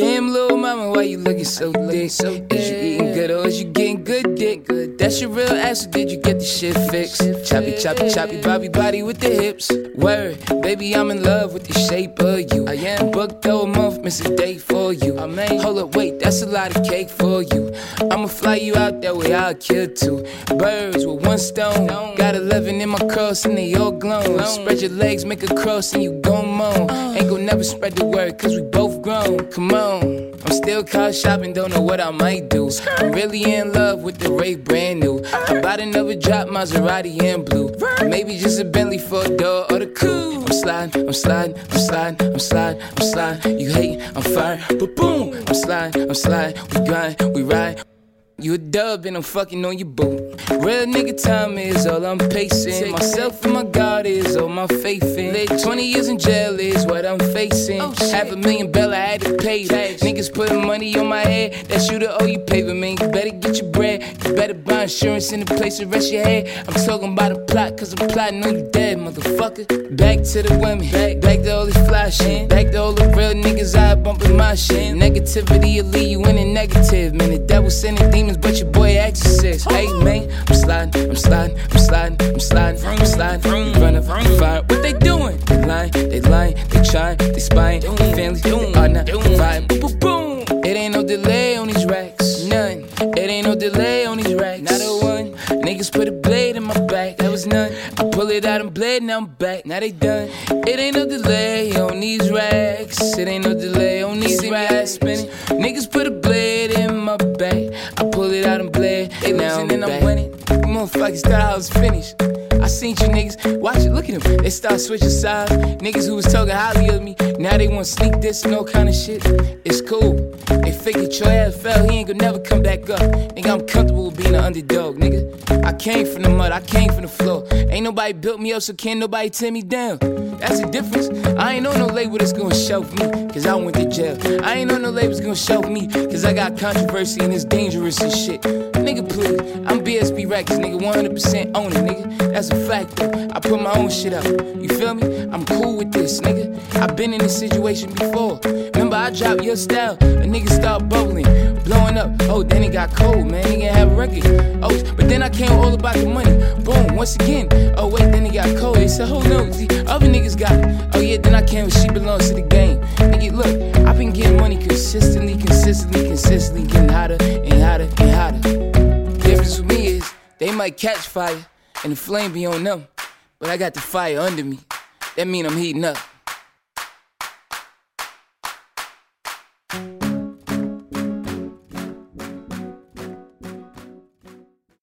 Damn, little mama, why you looking so thick? So is you eating good or is you getting good dick? Good. That's your real ass, or did you get the shit fixed? Choppy, choppy, choppy, bobby body with the hips. Word, baby, I'm in love with the shape of you. I am booked though a month, miss a day for you. I mean, hold up, wait, that's a lot of cake for you. I'ma fly you out that way, I'll kill two birds with one stone. Got 11 in my cross and they all glowing. Spread your legs, make a cross and you gon' moan. Uh. Ain't gon' never spread the word, cause we both grown. Come on. I'm still car shopping, don't know what I might do. I'm really in love with the Ray brand new. I bought another drop, Maserati in blue. Maybe just a Bentley for a door or the coupe. I'm sliding, I'm sliding, I'm sliding, I'm sliding, I'm sliding. You hate, I'm fire, but boom. I'm sliding, I'm sliding, we grind, we ride. You a dub and I'm fucking on your boot. Real nigga time is all I'm pacing. Myself and my God is all my faith in. 20 years in jail is what I'm facing. Half a million bell, I had to pay. Niggas putting money on my head. That shooter owe you pavement. You better get your bread. You better buy insurance in the place to rest your head. I'm talking about a plot, cause I'm plotting on you dead, motherfucker. Back to the women. Back, back to all this fly shit. Back to all the real niggas I bumping my shit. Negativity will leave you in a negative. Man, the devil sending demons but your boy exorcist. Hey man, I'm sliding, I'm sliding, I'm sliding, I'm sliding, I'm sliding. You running from fire. What they doing? They lying, they lying, they trying, they spying. They families, they are not vibe. Boom, boom. It ain't no delay on these racks, none. It ain't no delay on these racks, not a one. Niggas put a blade in my back, that was none. I pull it out and blade, now I'm back, now they done. It ain't no delay on these racks, it ain't no delay on these racks. Spinning. Niggas put a blade in my back, I'm winning. Motherfuckers thought I was finished. I seen you niggas, watch it, look at them. They start switching sides. Niggas who was talking highly of me, now they want sneak this and all kind of shit. It's cool. They figured your ass fell, he ain't gonna never come back up. Nigga, I'm comfortable with being an underdog, nigga. I came from the mud, I came from the floor. Ain't nobody built me up, so can't nobody tear me down. That's the difference. I ain't on no label that's gonna shelf me, cause I went to jail. I ain't on no label that's gonna shelf me, cause I got controversy and it's dangerous and shit. Nigga, please, I'm BSB Records, nigga, 100% own it, nigga. That's a fact, though. I put my own shit out. You feel me? I'm cool with this, nigga. I've been in this situation before. Remember, I dropped your style, a nigga start bubbling, blowing up. Oh, then it got cold, man. He ain't have a record. Oh, but then I came all about the money. Boom, once again. Oh, wait, then it got cold. They said, oh no, see, other niggas got it. Oh, yeah, then I came with she belongs to the game. Nigga, look, I've been getting money consistently, consistently, consistently, getting hotter and hotter and hotter. The Difference with me is they might catch fire and the flame be on them, but I got the fire under me. That mean I'm heating up.